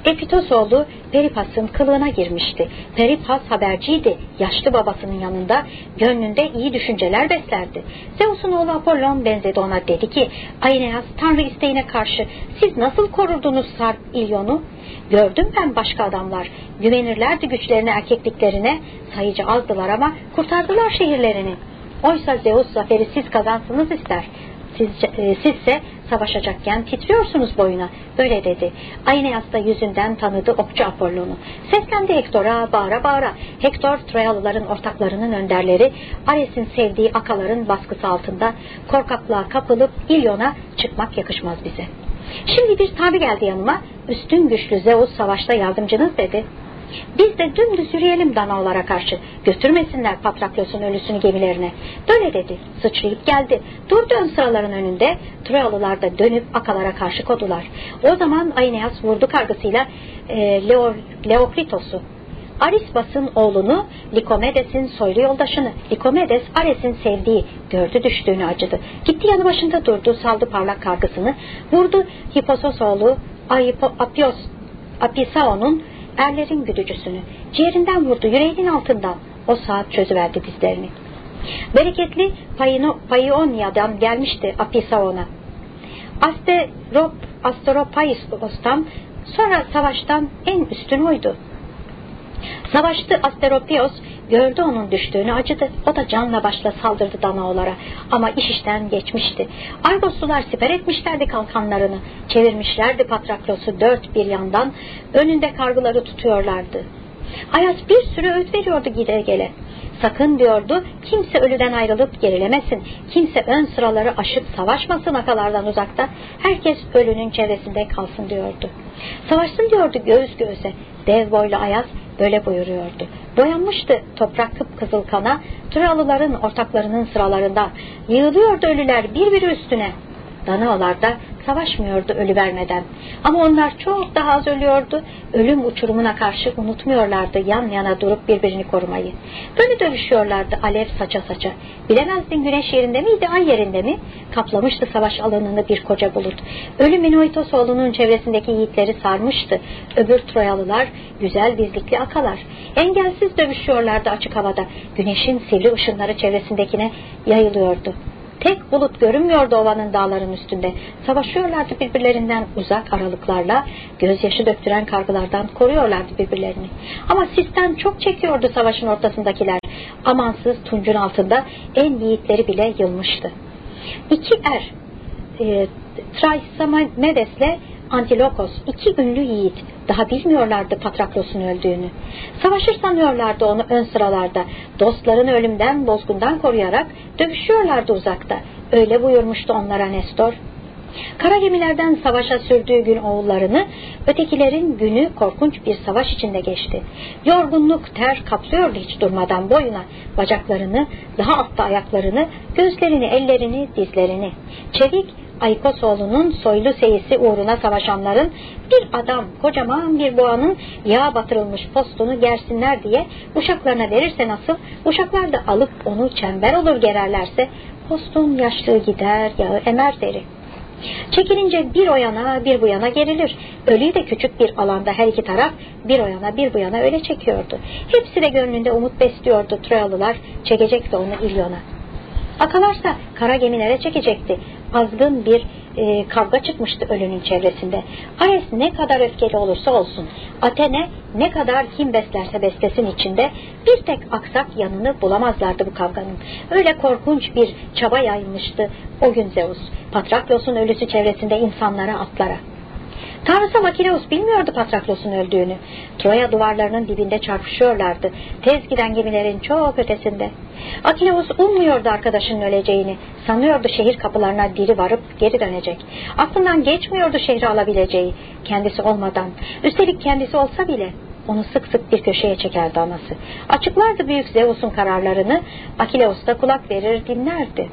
Speaker 1: Epitosoğlu Peripas'ın kılığına girmişti. Peripas haberciydi. Yaşlı babasının yanında gönlünde iyi düşünceler beslerdi. Zeus'un oğlu Apollon benzedi ona dedi ki Aineas Tanrı isteğine karşı siz nasıl korurdunuz Sarp İlyon'u? Gördüm ben başka adamlar. Güvenirlerdi güçlerine erkekliklerine. Sayıcı azdılar ama kurtardılar şehirlerini. Oysa Zeus zaferi siz kazansınız ister. Siz, e, sizse savaşacakken titriyorsunuz boyuna. Öyle dedi. Aeneas da yüzünden tanıdı okçu Apollon'u. Seslendi Hektor'a bağıra bağıra. Hektor Troyalıların ortaklarının önderleri Ares'in sevdiği akaların baskısı altında korkaklığa kapılıp İlyon'a çıkmak yakışmaz bize. Şimdi bir tabi geldi yanıma. Üstün güçlü Zeus savaşta yardımcınız dedi. Biz de dümdüz yürüyelim Danaolara karşı. Götürmesinler Patraklos'un ölüsünü gemilerine. Böyle dedi. Sıçrayıp geldi. Durdu ön sıraların önünde. Troyalılar da dönüp akalara karşı kodular. O zaman Aeneas vurdu kargısıyla e, Leo, Leokritos'u. Arisbas'ın oğlunu, Likomedes'in soylu yoldaşını, Likomedes Ares'in sevdiği, gördü düştüğünü acıdı. Gitti yanı başında durdu, saldı parlak kargısını, vurdu Hiposos oğlu Apios, Apisao'nun erlerin güdücüsünü. Ciğerinden vurdu yüreğinin altından. O saat çözüverdi dizlerini. Bereketli Paionia'dan gelmişti Apisaon'a. Asterop, Asteropaisos'tan sonra savaştan en üstün oydu. Savaştı Asteropios, gördü onun düştüğünü acıdı. O da canla başla saldırdı Danaolara. Ama iş işten geçmişti. Argoslular siper etmişlerdi kalkanlarını. Çevirmişlerdi Patraklos'u dört bir yandan. Önünde kargıları tutuyorlardı. Ayas bir sürü öğüt veriyordu gide gele. Sakın diyordu kimse ölüden ayrılıp gerilemesin. Kimse ön sıraları aşıp savaşmasın akalardan uzakta. Herkes ölünün çevresinde kalsın diyordu. Savaşsın diyordu göğüs göğüse. Dev boylu Ayas böyle buyuruyordu. Boyanmıştı toprak kıpkızıl kana, Turalıların ortaklarının sıralarında. Yığılıyordu ölüler bir bir üstüne. Danaolar da savaşmıyordu ölü vermeden. Ama onlar çok daha az ölüyordu. Ölüm uçurumuna karşı unutmuyorlardı yan yana durup birbirini korumayı. Böyle dövüşüyorlardı alev saça saça. Bilemezdin güneş yerinde miydi ay yerinde mi? Kaplamıştı savaş alanını bir koca bulut. Ölü Minoitos oğlunun çevresindeki yiğitleri sarmıştı. Öbür Troyalılar güzel dizlikli akalar. Engelsiz dövüşüyorlardı açık havada. Güneşin sivri ışınları çevresindekine yayılıyordu. Tek bulut görünmüyordu ovanın dağların üstünde. Savaşıyorlardı birbirlerinden uzak aralıklarla, gözyaşı döktüren kargılardan koruyorlardı birbirlerini. Ama sisten çok çekiyordu savaşın ortasındakiler. Amansız tuncun altında en yiğitleri bile yılmıştı. İki er, e, Traisamedes'le Antilokos, iki ünlü yiğit, daha bilmiyorlardı Patraklos'un öldüğünü. Savaşır sanıyorlardı onu ön sıralarda. Dostlarını ölümden, bozgundan koruyarak dövüşüyorlardı uzakta. Öyle buyurmuştu onlara Nestor. Kara gemilerden savaşa sürdüğü gün oğullarını, ötekilerin günü korkunç bir savaş içinde geçti. Yorgunluk, ter kaplıyordu hiç durmadan boyuna, bacaklarını, daha altta ayaklarını, gözlerini, ellerini, dizlerini. Çevik, Aykosoğlu'nun soylu seyisi uğruna savaşanların bir adam kocaman bir boğanın yağ batırılmış postunu gersinler diye uşaklarına verirse nasıl uşaklar da alıp onu çember olur gererlerse postun yaşlığı gider yağı emer deri. Çekilince bir o yana bir bu yana gerilir. Ölüyü de küçük bir alanda her iki taraf bir o yana bir bu yana öyle çekiyordu. Hepsi de gönlünde umut besliyordu Troyalılar çekecekti onu İlyon'a. Akalarsa kara gemilere çekecekti. Azgın bir e, kavga çıkmıştı ölünün çevresinde. Ares ne kadar öfkeli olursa olsun, Atene ne kadar kim beslerse beslesin içinde bir tek aksak yanını bulamazlardı bu kavganın. Öyle korkunç bir çaba yayılmıştı o gün Zeus. Patraklos'un ölüsü çevresinde insanlara, atlara. Tanrısı Makineus bilmiyordu Patraklos'un öldüğünü. Troya duvarlarının dibinde çarpışıyorlardı. Tez giden gemilerin çok ötesinde. Akileus ummuyordu arkadaşının öleceğini. Sanıyordu şehir kapılarına diri varıp geri dönecek. Aklından geçmiyordu şehri alabileceği. Kendisi olmadan. Üstelik kendisi olsa bile onu sık sık bir köşeye çekerdi anası. Açıklardı büyük Zeus'un kararlarını. Akileus da kulak verir dinlerdi.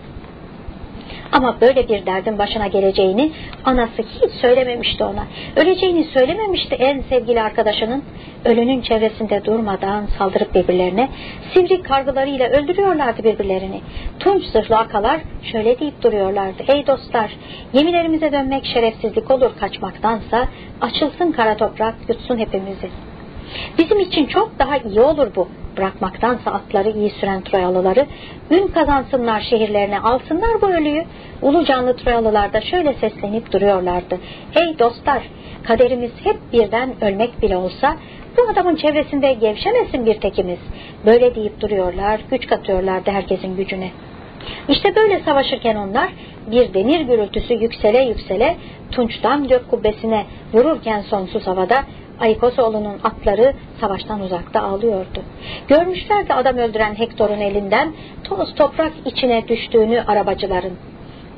Speaker 1: Ama böyle bir derdin başına geleceğini anası hiç söylememişti ona. Öleceğini söylememişti en sevgili arkadaşının. Ölünün çevresinde durmadan saldırıp birbirlerine sivri kargılarıyla öldürüyorlardı birbirlerini. Tunç zırhlı akalar şöyle deyip duruyorlardı. Ey dostlar yemilerimize dönmek şerefsizlik olur kaçmaktansa açılsın kara toprak yutsun hepimizi. Bizim için çok daha iyi olur bu bırakmaktansa atları iyi süren Troyalıları ün kazansınlar şehirlerine alsınlar bu ölüyü. Ulu canlı Troyalılar da şöyle seslenip duruyorlardı. Ey dostlar kaderimiz hep birden ölmek bile olsa bu adamın çevresinde gevşemesin bir tekimiz. Böyle deyip duruyorlar güç katıyorlardı herkesin gücüne. İşte böyle savaşırken onlar bir demir gürültüsü yüksele yüksele Tunç'tan gök kubbesine vururken sonsuz havada Aykosoğlu'nun atları savaştan uzakta ağlıyordu. Görmüşlerdi adam öldüren Hektor'un elinden toz toprak içine düştüğünü arabacıların.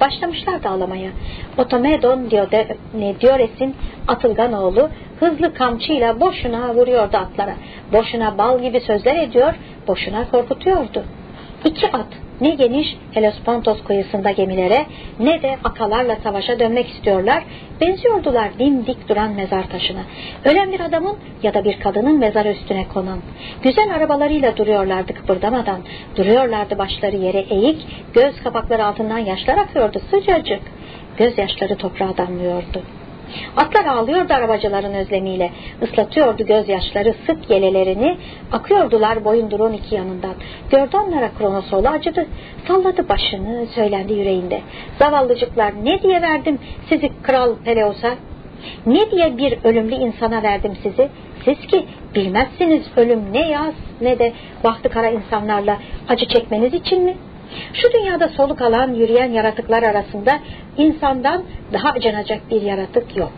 Speaker 1: Başlamışlardı ağlamaya. Otomedon Diores'in atılgan oğlu hızlı kamçıyla boşuna vuruyordu atlara. Boşuna bal gibi sözler ediyor, boşuna korkutuyordu. İki at ne geniş Helospontos kıyısında gemilere ne de akalarla savaşa dönmek istiyorlar. Benziyordular dimdik duran mezar taşına. Ölen bir adamın ya da bir kadının mezarı üstüne konan. Güzel arabalarıyla duruyorlardı kıpırdamadan. Duruyorlardı başları yere eğik, göz kapakları altından yaşlar akıyordu sıcacık. Gözyaşları toprağa damlıyordu. Atlar ağlıyordu arabacıların özlemiyle. Islatıyordu gözyaşları sık yelelerini. Akıyordular boyundurun iki yanından. Gördü onlara Kronosoğlu acıdı. Salladı başını söylendi yüreğinde. Zavallıcıklar ne diye verdim sizi kral Peleos'a? Ne diye bir ölümlü insana verdim sizi? Siz ki bilmezsiniz ölüm ne yaz ne de bahtı kara insanlarla acı çekmeniz için mi? Şu dünyada soluk alan yürüyen yaratıklar arasında insandan daha acınacak bir yaratık yok.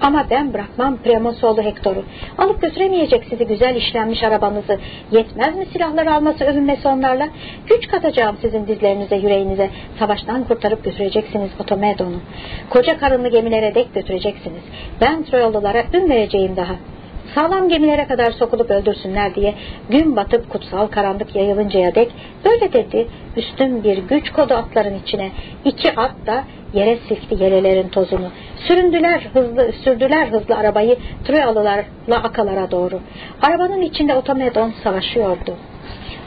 Speaker 1: Ama ben bırakmam Premosoğlu Hektor'u. Alıp götüremeyecek sizi güzel işlenmiş arabanızı. Yetmez mi silahları alması övünmesi onlarla? Güç katacağım sizin dizlerinize yüreğinize. Savaştan kurtarıp götüreceksiniz Otomedon'u. Koca karınlı gemilere dek götüreceksiniz. Ben Troyalılara ün vereceğim daha sağlam gemilere kadar sokulup öldürsünler diye gün batıp kutsal karanlık yayılıncaya dek böyle dedi. Üstün bir güç kodu atların içine. İki at da yere silkti yelelerin tozunu. Süründüler hızlı sürdüler hızlı arabayı Troyalılarla akalara doğru. Arabanın içinde otomedon savaşıyordu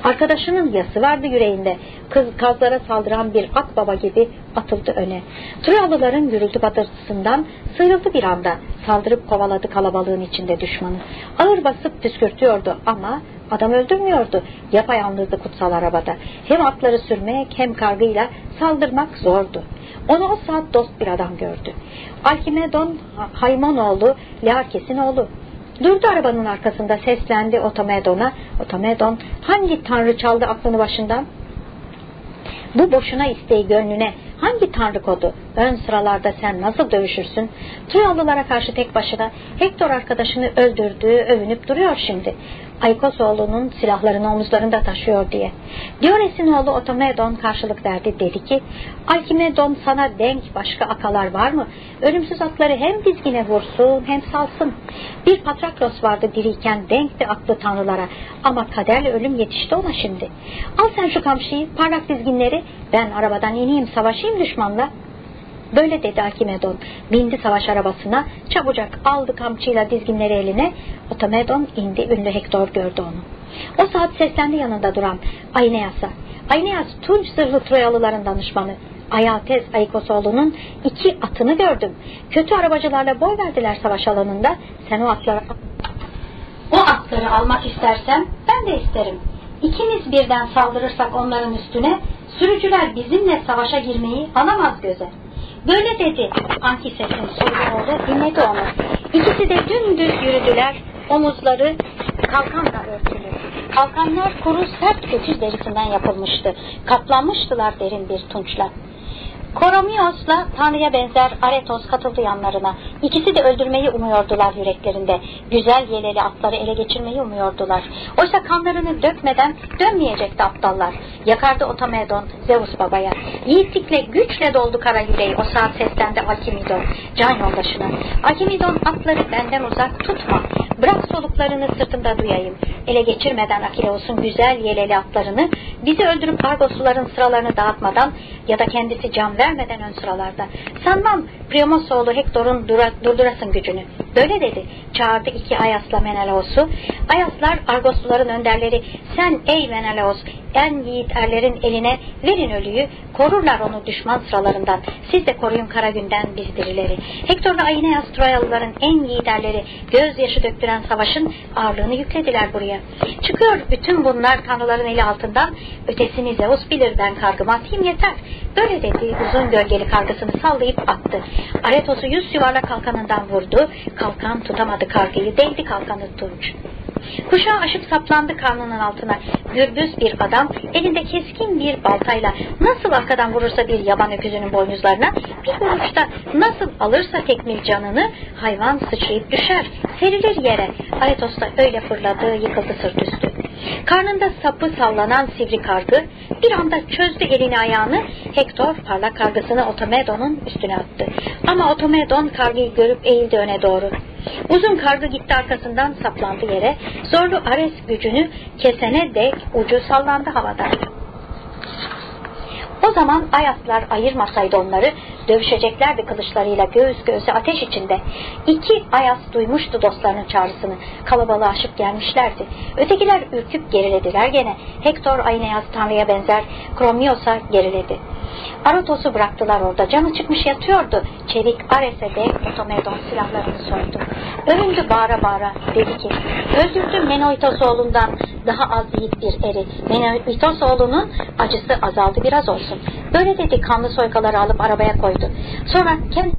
Speaker 1: Arkadaşının yası vardı yüreğinde. Kız kazlara saldıran bir akbaba gibi atıldı öne. Troyalıların gürültü batırtısından sıyrıldı bir anda. Saldırıp kovaladı kalabalığın içinde düşmanı. Ağır basıp püskürtüyordu ama adam öldürmüyordu. Yapayalnızdı kutsal arabada. Hem atları sürmek hem kargıyla saldırmak zordu. Onu o saat dost bir adam gördü. Alkimedon Haymonoğlu Learkes'in oğlu. Durdu arabanın arkasında seslendi Otomedon'a. Otomedon hangi tanrı çaldı aklını başından? Bu boşuna isteği gönlüne hangi tanrı kodu? Ön sıralarda sen nasıl dövüşürsün? Troyalılara karşı tek başına Hektor arkadaşını öldürdüğü övünüp duruyor şimdi. Aykos oğlunun silahlarını omuzlarında taşıyor diye. Diores'in oğlu Otomedon karşılık verdi dedi ki Alkimedon sana denk başka akalar var mı? Ölümsüz atları hem dizgine vursun hem salsın. Bir Patraklos vardı diriyken denkti aklı tanrılara ama kaderle ölüm yetişti ona şimdi. Al sen şu kamçıyı parlak dizginleri ben arabadan ineyim savaşayım düşmanla. Böyle dedi Akimedon. Bindi savaş arabasına, çabucak aldı kamçıyla dizginleri eline. Otomedon indi, ünlü Hektor gördü onu. O saat seslendi yanında duran Aineas'a. Aineas Tunç zırhlı Troyalıların danışmanı. Ayates Aykosoğlu'nun iki atını gördüm. Kötü arabacılarla boy verdiler savaş alanında. Sen o atları... O atları almak istersen ben de isterim. İkimiz birden saldırırsak onların üstüne sürücüler bizimle savaşa girmeyi alamaz göze. Böyle dedi Ankises'in soylu dinledi onu. İkisi de dümdüz yürüdüler, omuzları kalkanla örtülü. Kalkanlar kuru sert keçi derisinden yapılmıştı. Kaplanmıştılar derin bir tunçla. Koromios'la Tanrı'ya benzer Aretos katıldı yanlarına. İkisi de öldürmeyi umuyordular yüreklerinde. Güzel yeleli atları ele geçirmeyi umuyordular. Oysa kanlarını dökmeden dönmeyecekti aptallar. Yakardı Otomedon Zeus babaya. Yiğitlikle güçle doldu kara yüreği. O saat seslendi Alkimidon can yoldaşına. Alkimidon atları benden uzak tutma. Bırak soluklarını sırtımda duyayım. Ele geçirmeden Akileus'un güzel yeleli atlarını bizi öldürüp Argosluların sıralarını dağıtmadan ya da kendisi can vermeden ön sıralarda. Sanmam Priamosoğlu Hektor'un durdurasın gücünü. Böyle dedi. Çağırdı iki Ayas'la Menelaos'u. Ayaslar Argosluların önderleri. Sen ey Menelaos en yiğit erlerin eline verin ölüyü. Korurlar onu düşman sıralarından. Siz de koruyun kara günden biz dirileri. Hektor ve Aineas Troyalıların en yiğit erleri gözyaşı döktüren savaşın ağırlığını yüklediler buraya. Çıkıyor bütün bunlar tanrıların eli altından. Ötesini Zeus bilir ben kargıma atayım yeter. Böyle dedi uzun gölgeli kargısını sallayıp attı. Aretos'u yüz yuvarlak kalkanından vurdu. Kalkan tutamadı kargıyı değdi kalkanı tunç. Kuşağı aşıp saplandı karnının altına. Gürbüz bir adam elinde keskin bir baltayla nasıl arkadan vurursa bir yaban öküzünün boynuzlarına bir vuruşta nasıl alırsa tekmil canını hayvan sıçrayıp düşer, serilir yere. Aretos da öyle fırladı, yıkıldı sırt üstü. Karnında sapı sallanan sivri kargı bir anda çözdü elini ayağını. Hektor parlak kargısını Otomedon'un üstüne attı. Ama Otomedon kargıyı görüp eğildi öne doğru. Uzun kargı gitti arkasından saplandı yere. Zorlu Ares gücünü kesene dek ucu sallandı havada. O zaman Ayaslar ayırmasaydı onları dövüşeceklerdi kılıçlarıyla göğüs göğüse ateş içinde. İki Ayas duymuştu dostlarının çağrısını. Kalabalığa aşıp gelmişlerdi. Ötekiler ürküp gerilediler gene. Hektor Ayneas Tanrı'ya benzer Kromios'a geriledi. Aratos'u bıraktılar orada. Canı çıkmış yatıyordu. Çevik Ares'e de Otomedon silahlarını soydu. Övündü bağıra bağıra. Dedi ki öldürdüm Menoitos oğlundan daha az yiğit bir eri. Menoitos oğlunun acısı azaldı biraz olsun. Böyle dedi kanlı soykaları alıp arabaya koydu. Sonra kendi